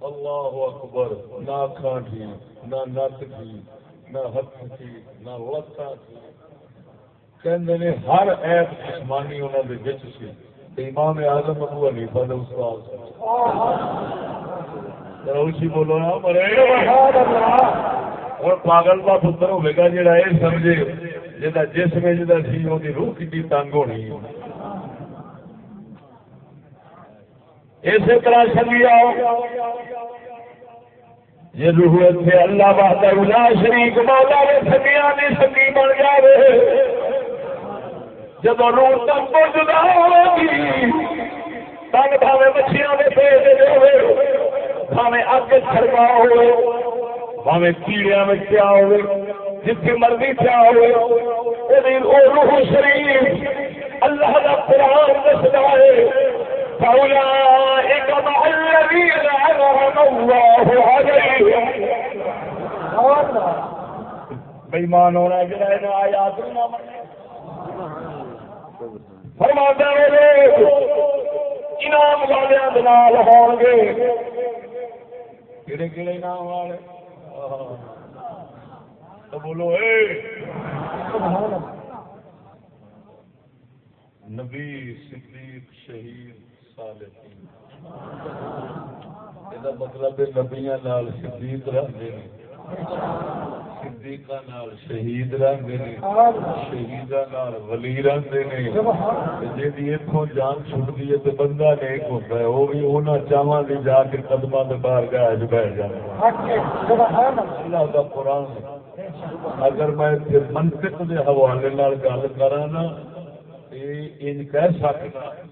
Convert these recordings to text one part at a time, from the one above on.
اللہ اکبر، نہ کھان تھی نہ نت تھی، نہ ہاتھ تھی، نہ لتا تھی۔ کہندے نے ہر ایپ جسمانی انہوں نے بچ سی۔ امام اعظم ابو حنیفہ نے استاد۔ اچھی بولو نا، مرے۔ اور پاگل کا پتر ہوے گا جڑا یہ سمجھے جا جسم جا سی وہ روح کی تنگ ہونی ہے۔ اسی طرح سمجھ آؤ یہ روح اتنے اللہ بہادر الا شریک مولا نے سنگیا نہیں سنگی بن جائے جب روح تم کو جدا ہوگی، تنگ بھاوے مچھلیاں کے پیٹ ہوئے بھاوے اگ چھڑکا ہوئے، بھاوے کیڑیا میں کیا ہوئے جتنی مرضی کیا ہوئے۔ وہ روح شریف، اللہ کا قرآن دستا ہے فأولئك مع الذين أنعم الله عليهم. بےمان ہونا جڑا آیات فرماتا ہے انعام والے نال ہون گے. کہڑے کہڑے انعام والے؟ تو بولو، اے! نبی صدیق، شہید مطلب نبیا شہید رہتے ہیں صدیقہ شہید رہتے ہیں ولی جان ہے بندہ نیک ہے بھی چاواں جا کے بیٹھ اگر میں منطق حوالے گل کرا نا ان کہہ سکتا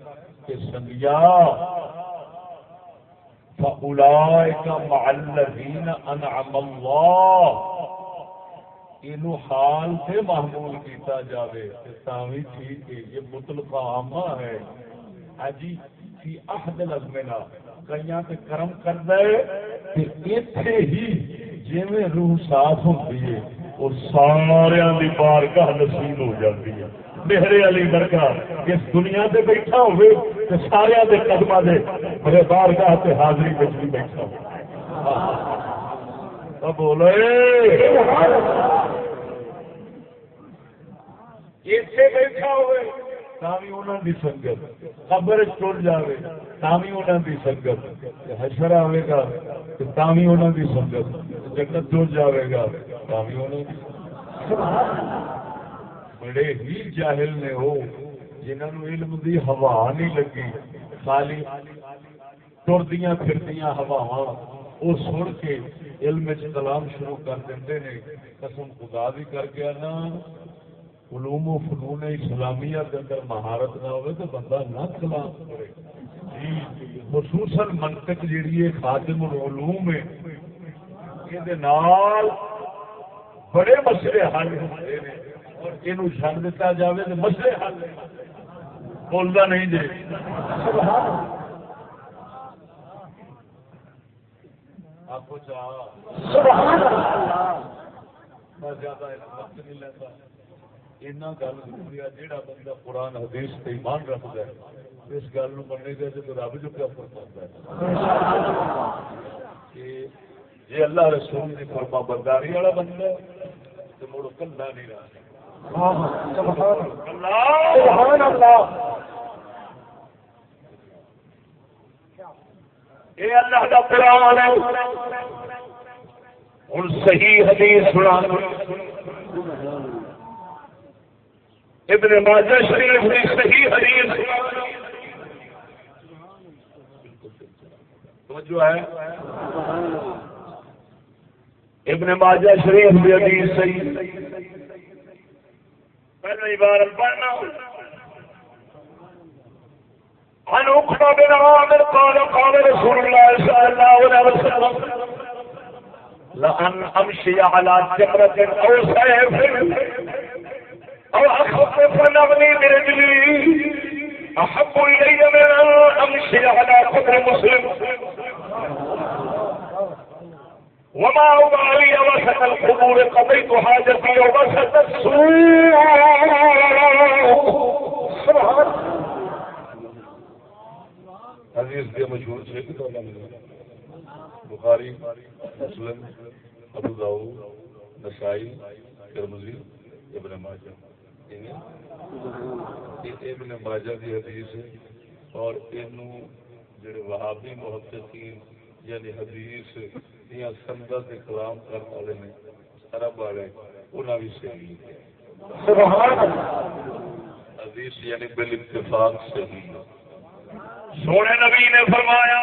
کہ سنگیا۔ حال سے محمول کیتا جاوے تاوی ٹھیک ہے، یہ مطلق عامہ ہے۔ اجی فی احد الازمنا کئیاں تے کرم کر دے تے ایتھے ہی جویں روح صاف ہوندی ہے۔ اور سارے دی بارگاہ نصیب ہو جاتی ہے میرے علی درگاہ اس دنیا سے بیٹھا ہوئے تو سارے دے قدم دے میرے بار گاہ سے حاضری میں بھی بیٹھا ہو بولو۔ بیٹھا ہوئے۔ سنگت قبر ٹر جائے تھی انہوں کی سنگت حشر آئے گا تھی انہوں کی سنگت جگت ٹر جائے گا تھی انہوں کی بڑے ہی جاہل نے ہو جنہوں علم دی ہوا نہیں لگی خالی ٹردیاں پھردیاں ہوا وہ سن کے علم کلام شروع کر دیں قسم خدا بھی کر گیا نا علوم و فنون اسلامیہ کے اندر مہارت نہ ہو تو بندہ نہ کلام کرے۔ خصوصاً منطق جیڑی ہے خاتم العلوم ہے۔ یہ بڑے مسئلے حل ہوتے ہیں یہ چڑ دتا جائے تو مسئلے حل بولتا نہیں جی آپ زیادہ وقت نہیں لیتا۔ اینا گل ضروری ہے جہاں بندہ قرآن حدیث سے ایمان رکھتا ہے، اس گل مننے گا تو رب جو کیا فرق کہ جی اللہ رسول کی فرما برداری والا بندہ تو مڑ کلا نہیں رہا۔ یہ اللہ۔ کا قرآن ہے۔ ہوں صحیح حدیث سنا ابن ماجہ شریف کی صحیح حدیث جو ہے۔ ابن ماجہ شریف کی حدیث صحیح۔ پہلے عبارت پڑھنا۔ عن عقبة بن عامر قال قال رسول الله صلى الله عليه وسلم، لأن أمشي على جبرة أو سيف أو أخفف نغني برجلي أحب إلي من أن أمشي على قدر مسلم. وما أبالي وسط القبور قضيت حاجتي وسط السوق حدیث کے مشہور سے بخاری، مسلم، ابو داؤد، نسائی، ترمذی، ابن ماجہ۔ ابن ماجہ کی حدیث ہے اور انہوں جڑے وہابی محققین یعنی حدیث یا سندت کلام کرنے والے نے عرب والے انہاں بھی صحیح سبحان اللہ حدیث یعنی بال اتفاق صحیح سونے نبی نے فرمایا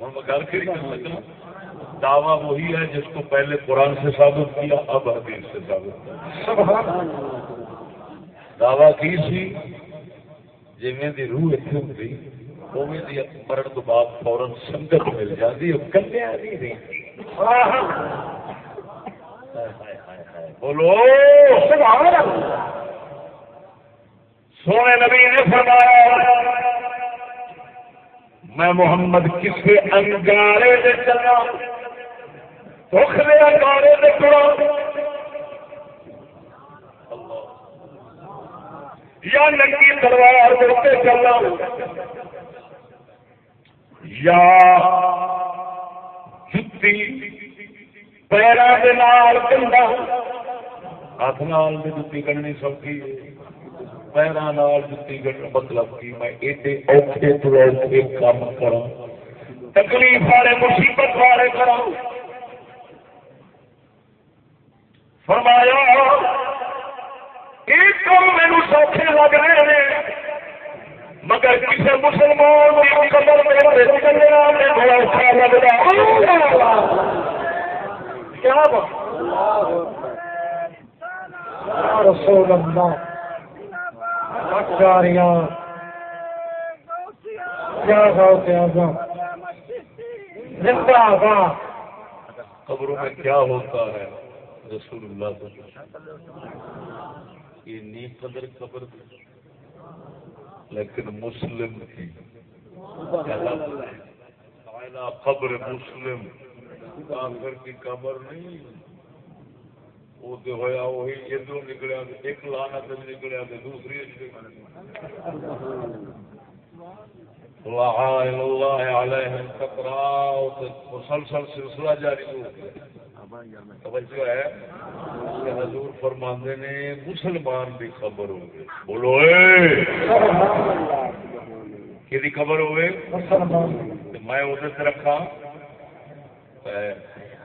ہوں میں گل کر سکتا دعویٰ وہی ہے جس کو پہلے قرآن سے ثابت کیا، اب حدیث سے ثابت کیا۔ دعویٰ کی سی؟ جی دی روح اتنے ہوتی مرن تو بعد فورن سنگت مل جاتی کنیا نہیں رہی۔ بولو۔ سونے نبی نے فرمایا، میں محمد کسی انگارے دے چلا دکھ دے انگارے دے چلا یا ننگی تلوار دے چلا یا جتی پیروں کے نال کنڈا ہاتھ نال بھی جتی کرنی سوکھی پیروں جتی مطلب کہ میں ایڈے اوکھے تو اوکھے کام کرا تکلیف والے مصیبت والے کرا فرمایا ایک کام میرے سوکھے لگ رہے ہیں، مگر کسی مسلمان قدر بڑا اوکھا لگتا کیا رسول اللہ قبروں میں کیا ہوتا ہے؟ رسول اللہ کو یہ نی قدر قبر تھی۔ لیکن مسلم کی قبر مسلم۔ کافر کی قبر نہیں۔ وہ تو ہوا وہی ادھر نکلیا، ایک لانا تو نکلیا تو دوسری اللہ علیہ مسلسل سلسلہ جاری ہو گیا۔ ہے؟ حضور فرماندے نے مسلمان کی خبر ہو گئی بولو کہ خبر ہوئے؟ میں اسے رکھا۔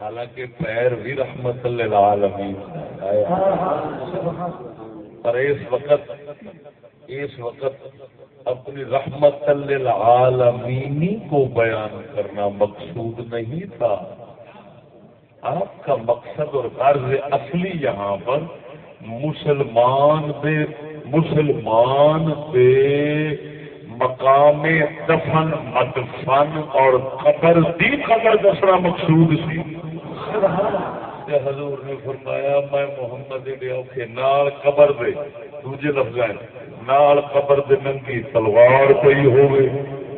حالانکہ پیر بھی رحمت للعالمین پر اس وقت اس وقت اپنی رحمت للعالمین کو بیان کرنا مقصود نہیں تھا۔ آپ کا مقصد اور غرض اصلی یہاں پر مسلمان بے مسلمان بے مقام دفن، مدفن اور قبر دی قبر دسنا مقصود سی۔ حضور نے فرمایا، میں محمد اوکھے نال قبر دے۔ دوجے لفظ نال قبر دے ننگی تلوار پئی ہوئے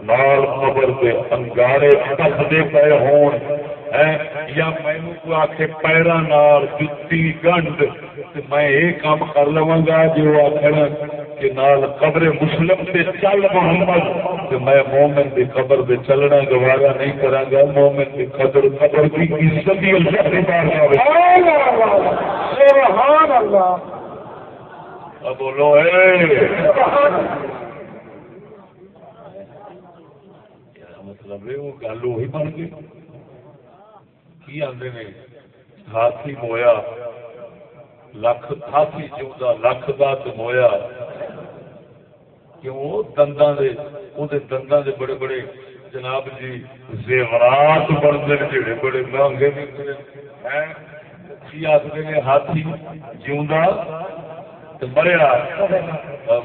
نال قبر دے انگارے تختے پے ہون۔ یا مینو کو آخ پیروں جتی گنڈ میں یہ کام کر لوا گا جو آخر کہ نال قبر مسلم سے چل محمد کہ میں مومن کی قبر سے چلنا گوارا نہیں کرا گا مومن کی قدر قبر کی عزت ہی بولو مطلب وہ گل وہی بن گئی۔ کی آدھے نے ہاتھی مویا لکھ ہاتھی چوہا لکھ کا مویا کیوں دنداں دے دنداں دے بڑے بڑے جناب جی زیورات بنتے ہیں جڑے بڑے مہنگے ہیں کی آخر نے ہاتھی جیوندا مریا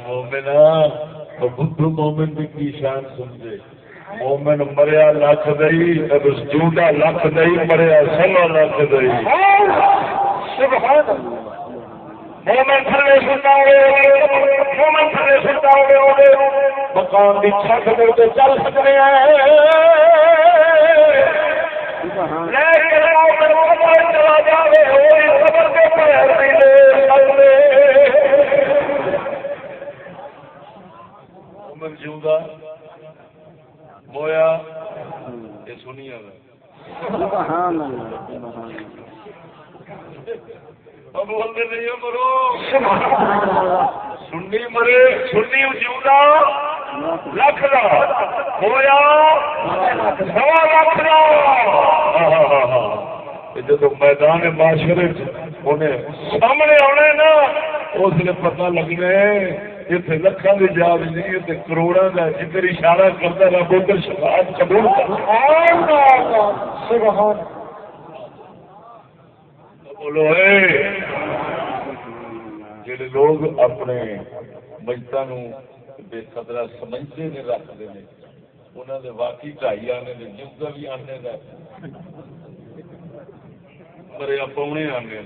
مومن بدھو مومن کی شان سمجھے مومن مریا لکھ دئی جیوندا لکھ دئی مریا سوا لکھ دئی۔ مومن تھلے سنتا ہوئے مومن تھلے سنتا ہوئے مکان کی چھت دے چل سکتے ہیں۔ چلا جائے مومن جیوا مویا یہ سنیا بولتے نہیں مرو۔ سنی مرے سنی جیوا لکھ کا ہوا سوا لکھ کا جب میدان معاشرے انہیں سامنے آنے نا اس لیے پتا لگنا اتنے لکھان کی جاب نہیں اتنے کروڑا کا جدھر اشارہ کرتا رہا ادھر شفاعت قبول بولو جڑے لوگ اپنے مجتا بے قدرا سمجھتے نہیں رکھتے ہیں انہوں نے واقعی ڈائی آنے جنگا بھی آنے کا مریا پونے آنے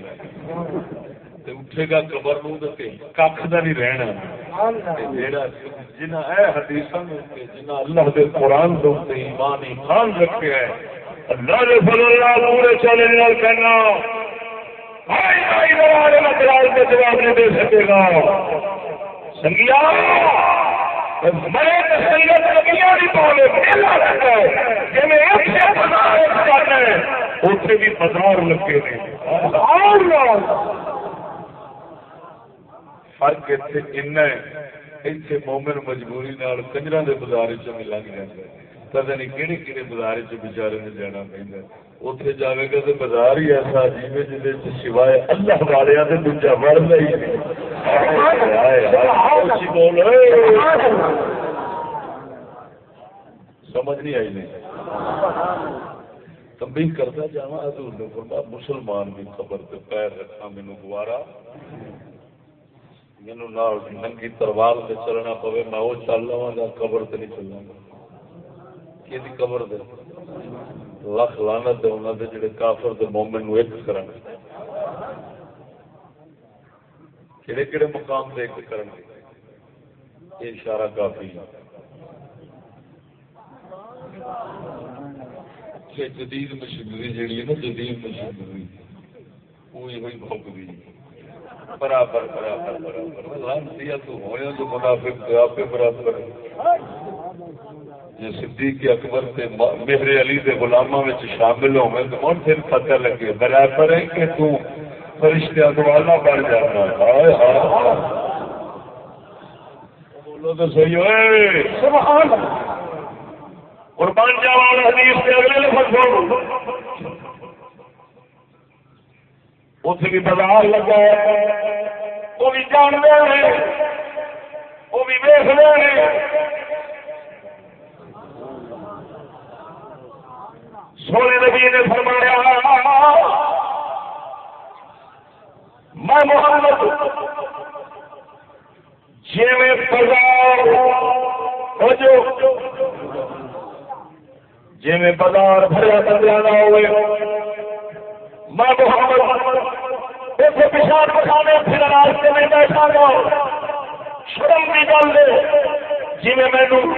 اٹھے گا قبر نو کھ کا نہیں رہنا۔ جنہ اے حدیث جنہ اللہ دے قرآن دے ایمان ایمان رکھے ہے اللہ دے فضل اللہ پورے چلے نال کہنا جواب نہیں دے سکے گا۔ سنگیا میں سنگت کبھی نہیں پاؤں گا جی میں ایک سے کرنا ہے اتنے بھی بازار لگے فرق اتنے این اتنے مومن مجبوری نال کنجر کے بازار چ لگ جائے پتا نہیں کہڑے کہڑے بازار چارے نے جانا پہنتا اتنے جائے گا تو بازار ہی ایسا عجیب ہے جی سوائے اللہ والے تو دوجا بڑھ نہیں سمجھ نہیں آئی نہیں تمبی کرتا جا حضور نے فرما مسلمان بھی خبر پیر رکھا مینو گوارا مینو ننگی تلوار سے چلنا پوے، میں وہ چل رہا گا، قبر سے نہیں چلنا گا۔ کہ قبر دے؟ لکھ لانت دے انہوں نے جڑے کافر دے مومن نو ایک کرن کہڑے کہڑے مقام دے ایک کرن یہ اشارہ کافی ہے۔ جدید مشینری جیڑی ہے نا، جدید مشینری وہ یہ بھوکتی برابر برابر برابر۔ تو ہویا تو منافق آپ برابر جی صدیق اکبر سے مہر علی کے غلاموں میں شامل ہو تو کون پھر پتہ لگے برابر ہے کہ تو فرشتہ والا بن جانا ہائے ہائے بولو تو صحیح سبحان اللہ۔ قربان حدیث کے اگلے لفظ بول اتنے بھی بازار لگا ہے۔ وہ بھی جان رہے ہیں۔ وہ بھی ویس ہیں۔ سونے نبی نے فرمایا، میں محمد جی میں بازار ہو جو۔ جی میں بازار بھریا کر جانا ہوئے۔ میں محمد اتنے پیشاب پکانے پھر راستے میں بیٹھا گا شرم کی گل دے جی میں مینو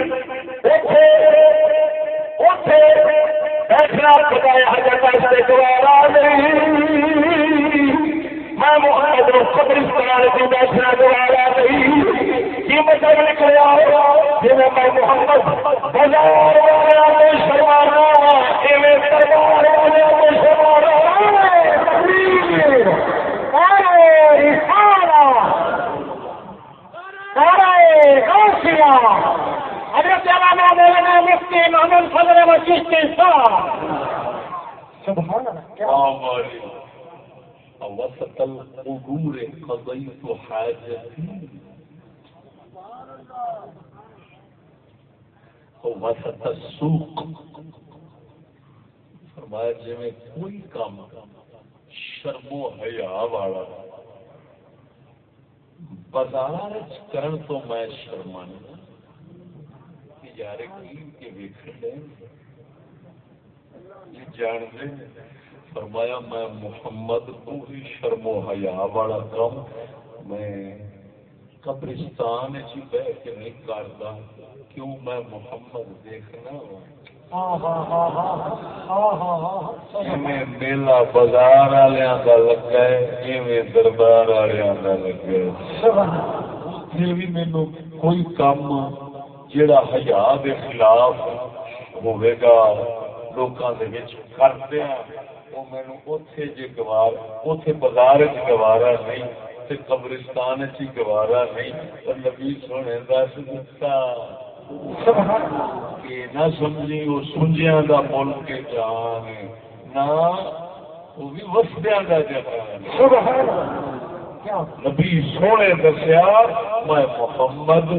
بیٹھنا پکایا جاتا اس سے دوارا نہیں۔ میں محمد قبرستان کی بیٹھنا دوارا نہیں۔ کی مطلب نکلیا جی, جی میں محمد بازار والے شرمانا۔ جی دربار والے شرمانا۔ حضرت علامہ مولانا مفتی محمد فضل و چشتی صاحب سبحان اللہ وسط القبور قضيت حاجتي وسط السوق فرمایا جی میں کوئی کام شرم و حیا والا بازار کرن تو میں شرمانا یار کی کے ویکھن یہ جان دے فرمایا میں محمد کو ہی شرم و حیا والا کام میں قبرستان چی بہ کے نہیں کرتا کیوں میں محمد دیکھنا میلا بازار والوں کا لگا ہے دربار والوں کا لگا بھی مینو کوئی کام جڑا حیا کے خلاف ہوئے گا لوگوں کے کرتے ہیں وہ مینو اتے جی گوار اتے بازار چ گوارا نہیں، تے قبرستان چ گوارا نہیں۔ پر نبی سونے دس دتا نہ سمجھی وہ سنجیا کا مل کے جان نہ وہ بھی وسدیا کا جہان نبی سونے دسیا، میں محمد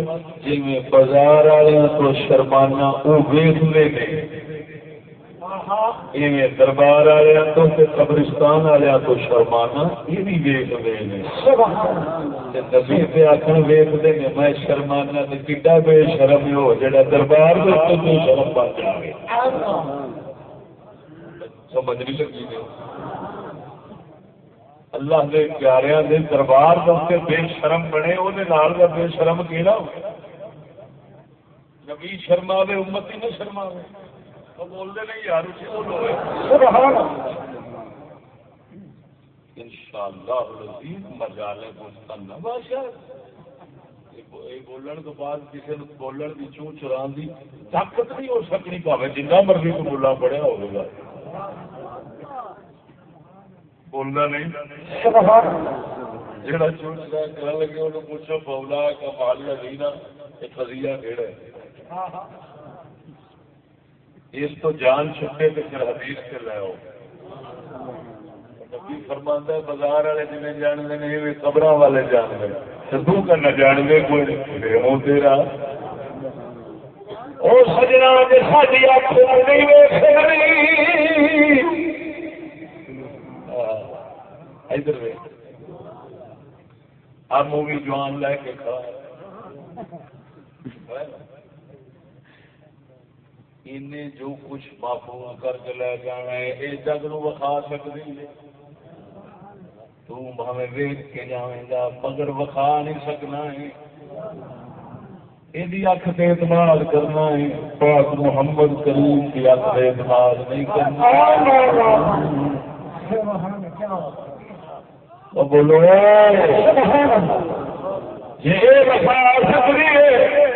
جی بازار والوں کو شرمانا وہ ویستے نے دربار والوں تو قبرستان والوں تو شرمانا یہ بھی ہیں نبی ہیں میں شرمانا بے شرم ہو دربار شرم سمجھ نہیں لگی اللہ دے دربار دے بے شرم بنے وہ بے شرم کی نہ نبی شرما دے امت ہی نہ شرما دے بولتے نہیں یار ان شاء اللہ مزالے بولن تو بعد کسی بولن کی چون چران کی طاقت نہیں ہو سکنی پاوے جنہ مرضی کو بولا پڑیا ہوگا بولنا نہیں؟ جڑا چوٹا کرنے لگے انہوں پوچھو بولا کا مالیا نہیں نا یہ فضیا کہڑا ہے؟ اس تو جان چھٹے تو پھر حدیث سے لے آؤ۔ نبی فرماتا ہے، بازار والے جنہیں جانتے نہیں قبر والے جانتے سدو کا نہ جانتے، کوئی ہو تیرا۔ سجنا ساری آپ نہیں ادھر اب مووی جوان لے کے کھڑا انہیں جو کچھ محفوظ کر کے لے جانا ہے یہ جگ نو وکھا سکتی تمہیں ویچ کے جائے گا مگر وکھا نہیں سکنا ہے۔ یہ اکھ سے اعتماد کرنا ہے۔ پاک محمد کریم کی اکھ سے اعتماد نہیں کرنا۔ بولو یہ بتا سکتی ہے۔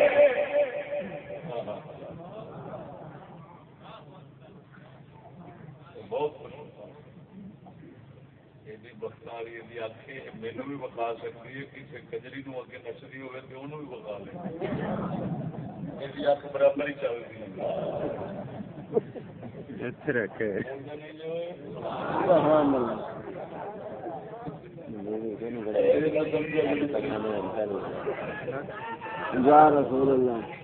مینو بھی بخا سکتی ہے کسی کجری نو اگے نچتی ہوگی تو انہوں بھی بخا لے۔ یہ اک برابر ہی چلتی ہے رسول اللہ۔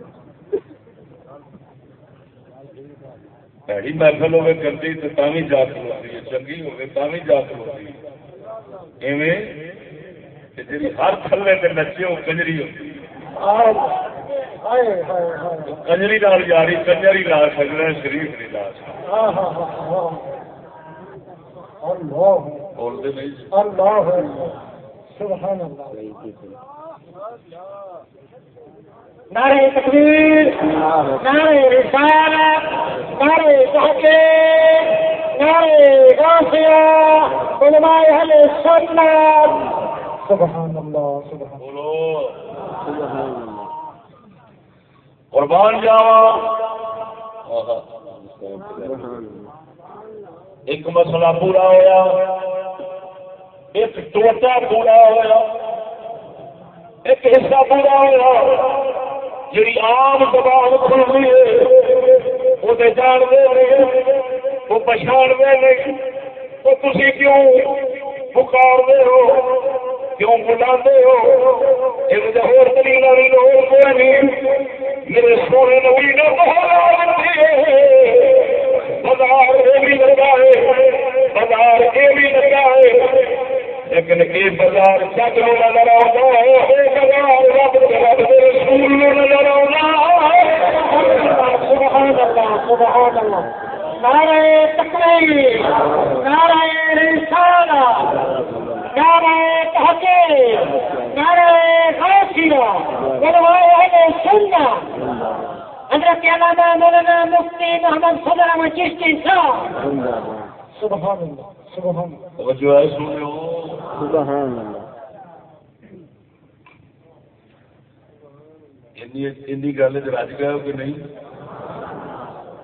پیڑی محفل ہوگی گندی تو تھی جا کھلوتی ہے چنگی ہوگی تھی جا کھلوتی جی ہر تھلے سے نچے وہ کنجری ہوتی کنجری لال جاری کنجری لا سکنا شریف نہیں لا سکتا بولتے نہیں سبحان اللہ نعرہ تکبیر نعرہ رسالت نعرہ تحقیق نعرہ غافیہ علماء اہل سنت۔ سبحان اللہ سبحان اللہ قربان جاوا ایک مسئلہ پورا ہوا ایک ٹوٹا پورا ہوا ایک حصہ پورا ہوا جی آم زبان کھلتی ہے، وہ جان دے رہے وہ پچھاڑ دے نہیں۔ تو تھی کیوں پکار دے ہو؟ کیوں بلا ہو؟ ایک ہو دلیل والی لوگ کوئی نہیں۔ میرے سونے نبی نے بہت بازار یہ بھی لگا ہے بازار یہ بھی لگا ہے۔ لیکن یہ بازار سچ میں نظر آتا ہے بازار رب رب رسول نظر آنا نعرہ تقریر نعرہ رسالہ نعرہ تحقیق نعرہ غوثیہ علماء اہل سنہ حضرت علامہ مولانا مفتی محمد صدر احمد چشتی سبحان اللہ سبحان اللہ توجہ ہے سنو سبحان اللہ۔ انی گل رج گئے کہ نہیں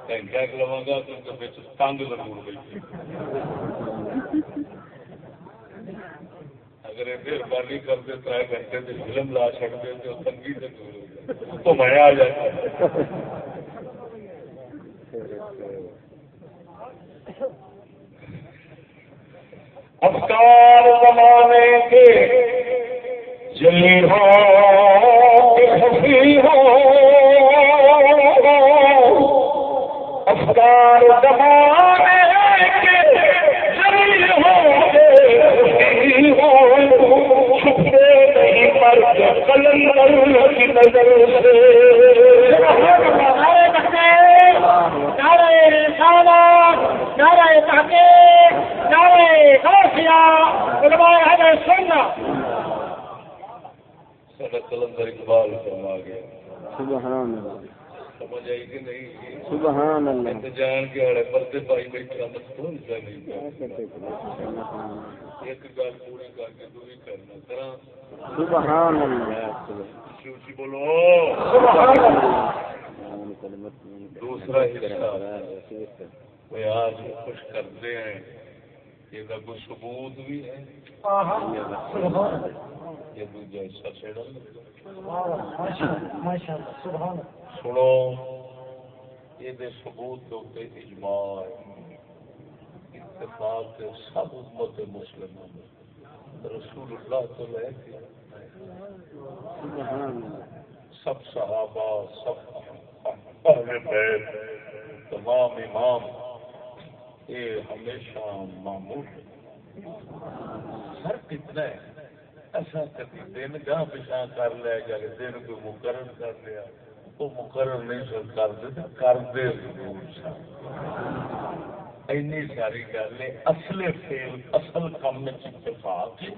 گھنٹہ لوا گا کیونکہ تنگ ضرور گئی اگر مہربانی کرتے تر گھنٹے سے فلم لا چکتے تو تنگی سے دور ہو جائے تو میں آ جائے افکار زمانے کے جلی ہو افکار زمانے کے جلی ہو چھپتے نہیں پر قلندر سے قلندر اقبال فرما گیا سبحان اللہ۔ سمجھ آئی کہ نہیں سبحان اللہ جان کے آڑے پردے پائی بیٹھا مستون سا نہیں ایک گل پوری کر کے دوری کرنا طرح سبحان اللہ۔ اچھی بولو۔ دوسرا حصہ۔ کوئی آج خوش کرتے ہیں۔ یہ کا کوئی ثبوت بھی ہے۔ یہ دوجا حصہ چھڑا سنو یہ ثبوت تو تے اجماع ہے۔ اتفاق سب امت مسلمان رسول اللہ تو لے کے سب صحابہ، سب اہل بیت، تمام امام، یہ ہمیشہ معمول فرق اتنا ہے، ایسا کبھی دن گاہ پچھا کر لیا جا کے دن کوئی مقرر کر لیا، وہ مقرر نہیں سن، کر دیتا، کر دے ضرور سن۔ اینی ساری گل ہے اصل فیل اصل میں اتفاق ہے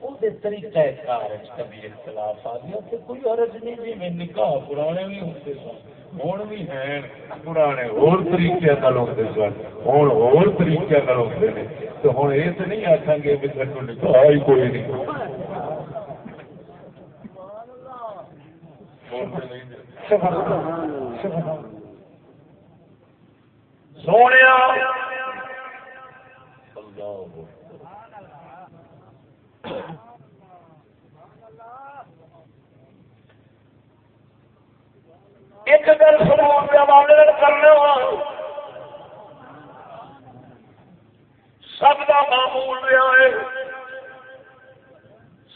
وہ طریقہ کار کبھی اختلاف آ گیا تو کوئی عرض نہیں میں نکاح پرانے بھی ہوتے سن ہوں بھی ہیں پرانے اور طریقے نال ہوتے سن ہوں اور طریقے نال ہوتے ہیں تو ہوں یہ تو نہیں آخان گے بھی سنو نکاح ہی کوئی نہیں سونے ایک گل سنو حوالے کرنے سب کا معمول رہا ہے۔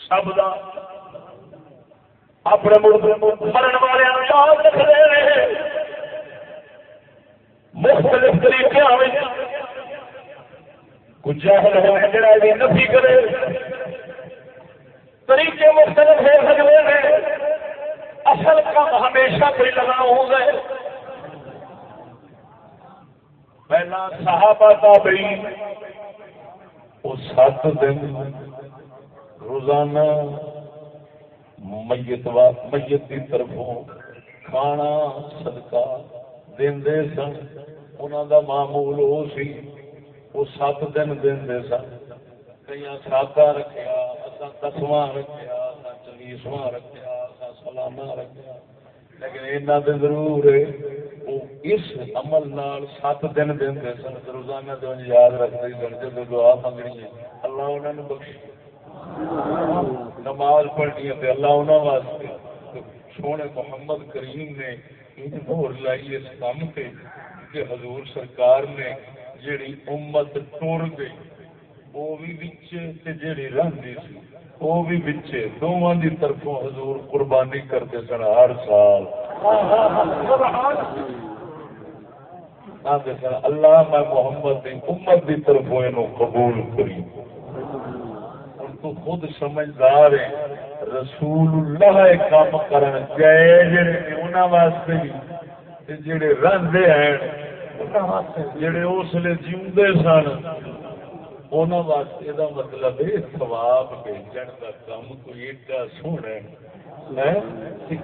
سب کا اپنے مرن والے یاد رکھتے ہیں مختلف طریقے کچھ جاہل ہے جڑا یہ نفی کرے۔ طریقے مختلف ہو سکتے ہیں۔ اصل کام ہمیشہ کوئی لگا ہو گئے پہلا صحابہ تابعین وہ سات دن روزانہ میت میت کی طرفوں کھانا، صدقہ دے سن۔ انہوں دا معمول وہ سی۔ وہ سات دن دن دے سن کئی سادہ رکھا اصا دسواں رکھا اصا چالیسواں رکھا اصا سالانہ رکھا لیکن اینا دے ضرور ہے، وہ اس عمل نال سات دن دن دے سن۔ روزانہ تو یاد رکھتے سن جب دعا منگنی ہے۔ اللہ انہوں نے بخشی نماز پڑھنی ہے اللہ انہوں واسطے۔ سونے محمد کریم نے مہر لائی اس کام سے کہ حضور سرکار نے جیڑی امت ٹر گئی، وہ بھی بچے جیڑی رہی سی، وہ بھی بچے دونوں کی طرفوں حضور قربانی کرتے سن ہر سال۔ سن، اللہ میں محمد کی امت کی طرفوں یہ قبول کری۔ تو خود سمجھدار ہے رسول اللہ کام کرن گئے جڑے انہاں واسطے بھی جڑے رہندے ہیں۔ جڑے اس لیے جیوندے سن انہوں واسطے دا مطلب ہے، ثواب بھیجن کا کام کوئی ایڈا سونا ہے۔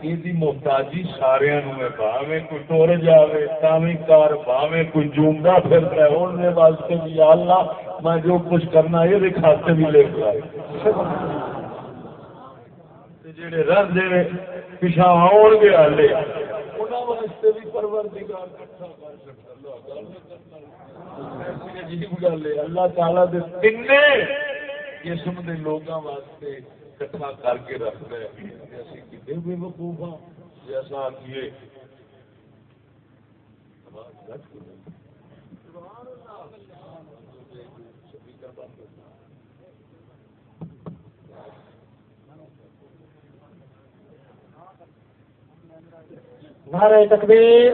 یہ محتاجی سارے باوے کوئی ٹور جائے تاوی کار باوے کوئی جومدا پھرتا ہے انہیں واسطے بھی یا اللہ، میں جو کچھ کرنا یہ کھاتے بھی لے کے آئے۔ جڑے رن دے پچھا آن گے ہالے واسطے بھی پروردگار کر سکتا اللہ عجیب گل ہے۔ اللہ تعالی دے قسم کے لوگوں واسطے کٹھا کر کے رکھتا ہے۔ اسی بے وقوف ہاں۔ جیسا آئیے نعرہ تکبیر،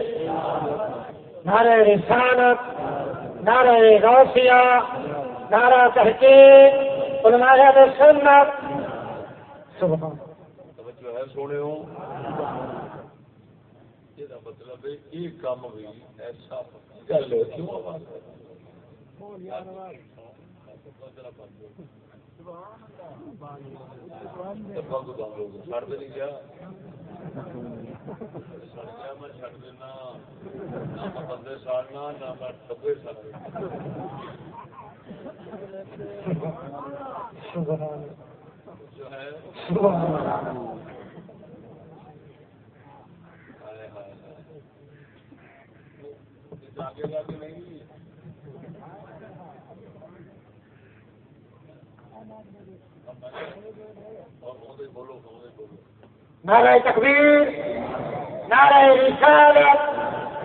نعرہ رسالت، نعرہ غوثیہ، نعرہ تحقیق، علماء اہل سنت۔ سبحان توجہ ہے سونے ہو یہ مطلب ہے، یہ کام بھی ایسا گل کیوں آواز بندے ساڑنا نہ میں ڈبے ساڑنا جو ہے نعرة تكبير نعرة رسالة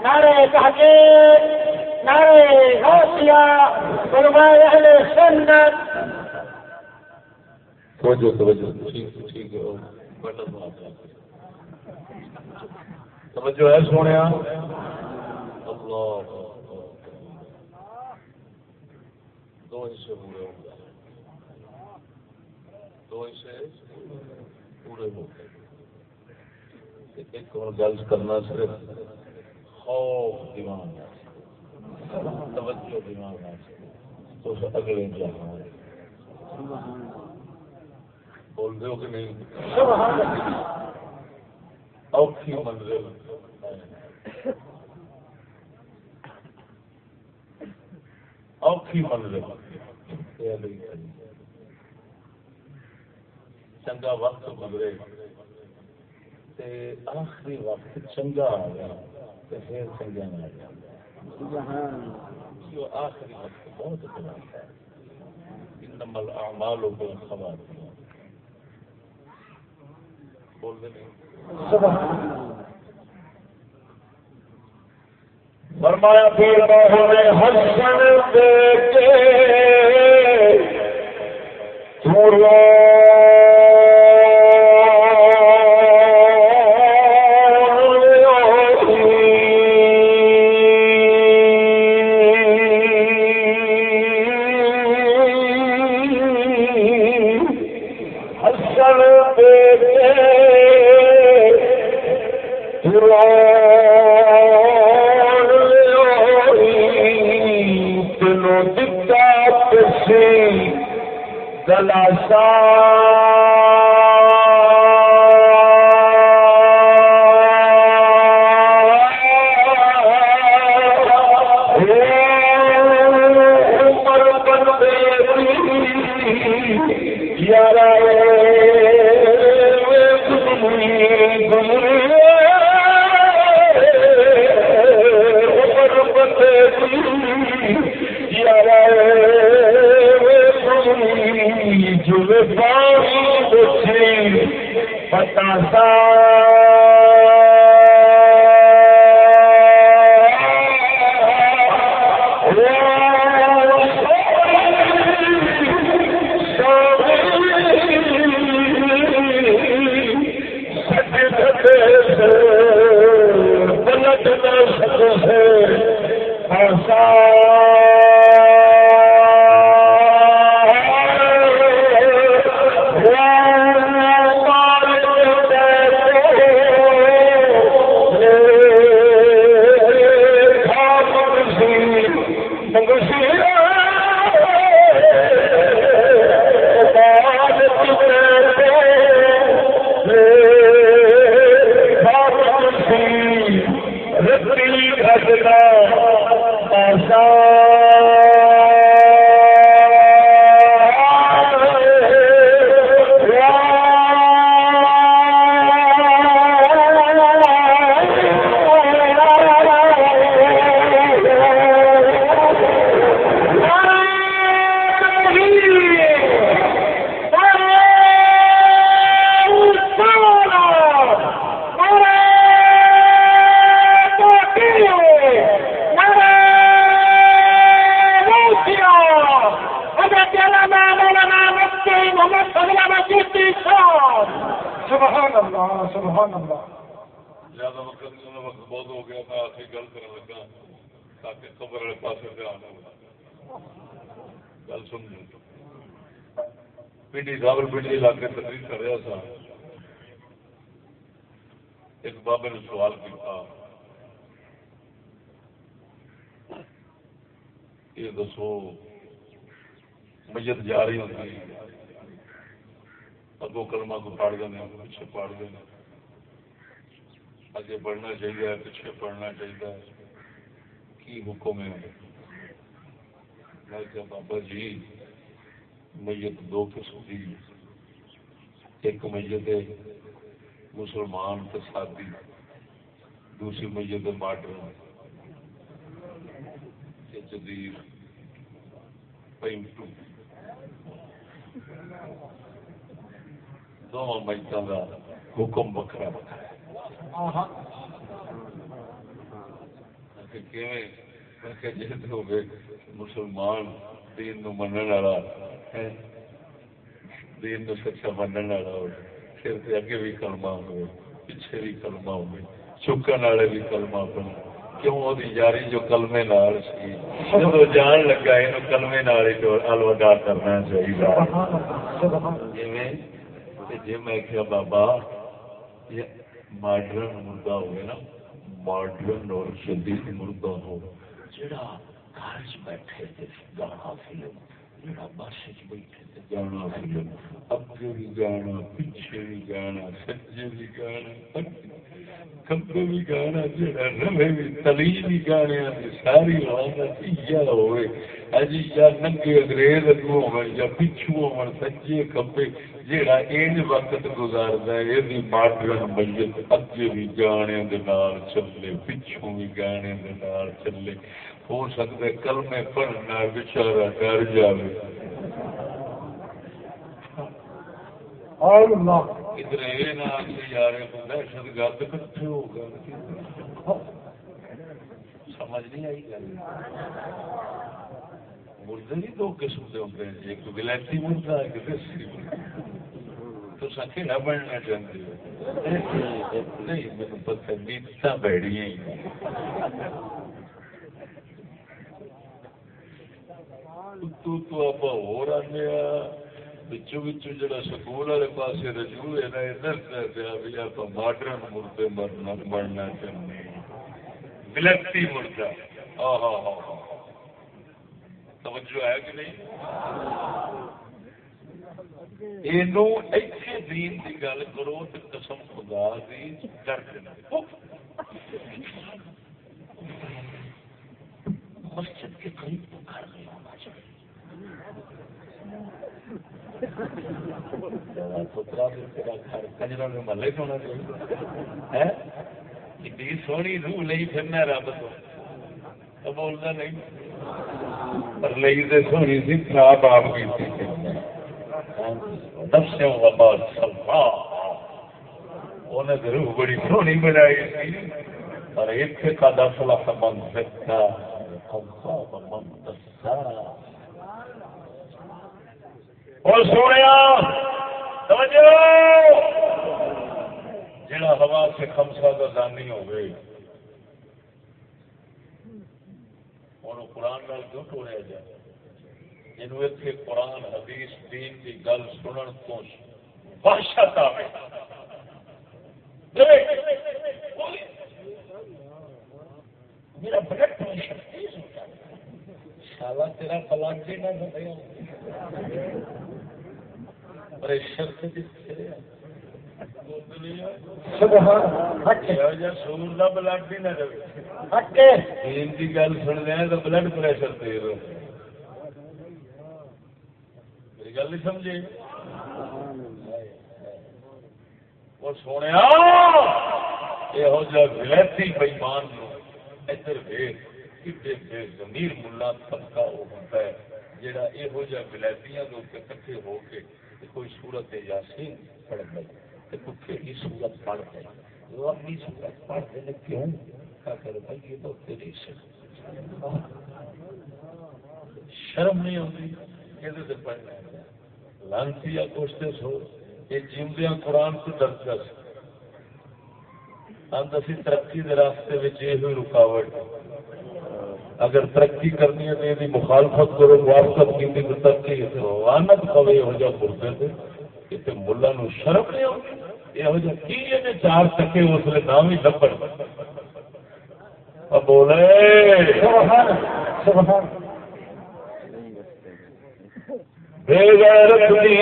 نعرة تحقيق نعرة غوثية علماء أهل السنة. توجه توجه توجه توجه. توجه توجه دو حصے پورے ہو گئے دو حصے پورے ہو گئے ایک اور گل کرنا صرف خوف دماغ توجہ دماغ تو اگلے جانا بول دو کہ نہیں؟ اوکھی منزل۔ اوکھی منزل۔ چنگا وقت گزرے۔ آخری وقت چنگا آ گیا پھر چنگا نہ آ گیا۔ آخری وقت بہت بڑا ہے۔ انما الاعمال بالخواتیم۔ بول دے فرمایا پھر ہونے حسن دے کے احمد لَسَاءَ پی اگو کلمہ کو پاڑ دینے پیچھے پاڑ دینے آگے بڑھنا چاہیے، پیچھے پڑھنا چاہیے۔ کی حکم ہے؟ میں کیا بابا جی میت دو قسم کی ایک میت ہے مسلمان تو سادی دوسری میت ہے ماڈرن۔ جدید۔ پینٹو۔ دونوں میتوں کا حکم بکرا بکرا۔ جی ہو مسلمان دین نو منن والا دین نو سچا منن والا ہو پھر تے اگے بھی کلمہ ہوئے، پیچھے بھی کلمہ ہوئے، چکن والے بھی کلمہ بنے کیوں وہ یاری جو کلمے نال سی؟ جب جان لگا یہ کلمے نال ہی الوداع کرنا چاہیے۔ جی میں کیا بابا، یہ ماڈرن مردہ ہوئے نا، ماڈرن اور شدید مردہ ہو جڑا گھر بیٹھے گانا فلم، جڑا بس بیٹھے گانا فلم۔ اگے بھی گانا، پیچھے بھی گانا، سجے بھی گانا کمبے بھی گانا، جڑا رمے بھی تلی بھی گانے ساری یا ہوئے۔ اجی یا ننگے انگریز اگو ہو یا پچھو ہو سجے کمبے جڑا این وقت گزارتا ہے یہ ماڈرن میت اگے بھی گانے دے نال چلے پچھوں بھی گانے دے نال چلے ہو سکتا ہے کلمے پڑھنا بچارا ڈر جائے ادھر یہ نہ یار دہشت گرد کٹھے ہو گئے سمجھ نہیں آئی گل مردے بھی دو قسم کے ہوتے ہیں ایک ولائتی مردہ، ایک دیسی تو بننا چاہتے ہو۔ نہیں میرے پتہ تو تو آپ ہو رہے بچوں بچوں جڑا سکول والے پاس رجوع ہے نا ادھر پیا بھی آپ ماڈرن مردے بننا چاہتے ولکتی مردہ۔ ہاں ہاں ہاں ہاں توجہ ہے کہ نہیں؟ ایتھے دین کی گل کرو تو قسم خدا دی ڈر مسجد کے قریب تو گھر نہیں ہونا چاہیے محلے ہونا چاہیے جی۔ سونی روح نہیں پھرنا رب تو۔ بولنا نہیں۔ پر لئی سونی سی خراب آپ کی۔ روح بڑی سونی بنائی تھی۔ اور ایک کا دس من سکتا اور سونے جڑا ہوا سے خمسا کا دانی ہو گئے اور قرآن نال کیوں ٹوڑیا جائے جنوب اتنے قرآن حدیث دین کی گل سنن تو وحشت آئے میرا بلڈ پریشر تیز ہوتا شالا تیرا پلانٹی نہ پریشر سے بلڈ ہی نہ گل سن رہے ہیں تو بلڈ پریشر تیز ہو میری گل نہیں سمجھے وہ سونے یہ ولتی بئیمان ادھر زمیر ملا طبقہ وہ ہوتا ہے جہاں یہو جہ ولائتیاں کٹھے ہو کے کوئی سورت یاسین پڑھ گئے تو کہڑی سورت پڑھ گئے وہ اپنی سورت پڑھ دے کیوں؟ کر بھائی یہ تو تیری شرم نہیں ہوتی۔ یہ لانسی یا کوشتے سو۔ یہ جیندیاں قرآن کو ڈرتا سی ہم اسی ترقی کے راستے میں یہ ہوئی رکاوٹ اگر ترقی کرنی ہے تو یہ مخالفت کرو موافقت کی تو ترقی آنت پوے یہ جا مردے تھے۔ کہ ملا شرم نہیں آتی یہ چار ٹکے اس لیے نام ہی لبن اب بولے۔ بے غیرت دی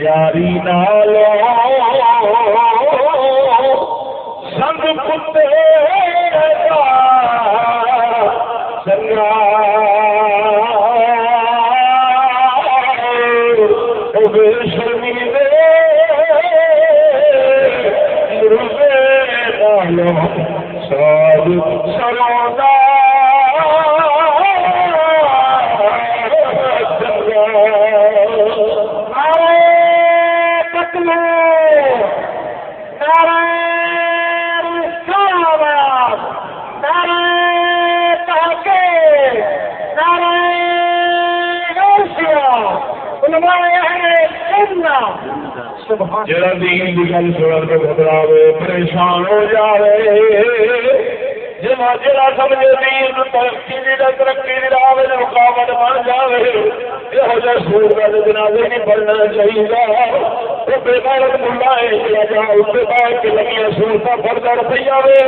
یاری نالو سنگ کتے جڑا دین کی گل سنن کو گھبراوے پریشان ہو جنا جڑا سمجھے دین نو ترقی دی تے ترقی دی راہ وچ رکاوٹ بن جاوے یہ جا سور دا جنازے نہیں پڑھنا چاہیے وہ بے غیرت ملا ہے جڑا جا اس کے بعد کہ لگی سور کا پردہ رپیا وے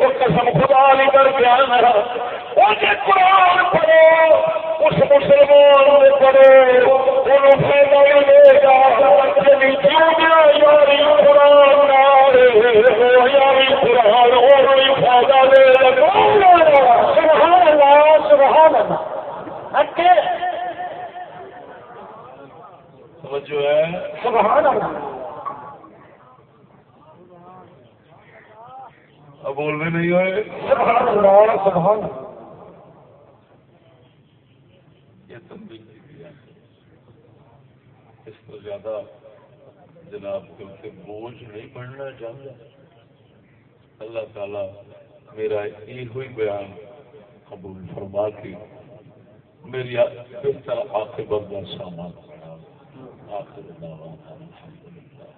وہ قسم خدا نہیں کر کے آنا۔ قرآن پڑھو اس مسلمان نے پڑھو انہوں فائدہ ملے گا جانا یاری قرآن نال یاری قرآن اور بھی فائدہ دے لگا سبحان اللہ سبحان اللہ۔ اکے توجہ ہے۔ سبحان اللہ۔ بولنے نہیں ہوئے۔ سبحان اللہ سبحان اللہ یہ تنبیہ کی دیا اس زیادہ جناب، کیونکہ بوجھ نہیں بننا چاہتا اللہ تعالی میرا یہ ہوئی بیان قبول فرما کے میری بہتر عاقبت کا سامان آخر دعوانا الحمدللہ۔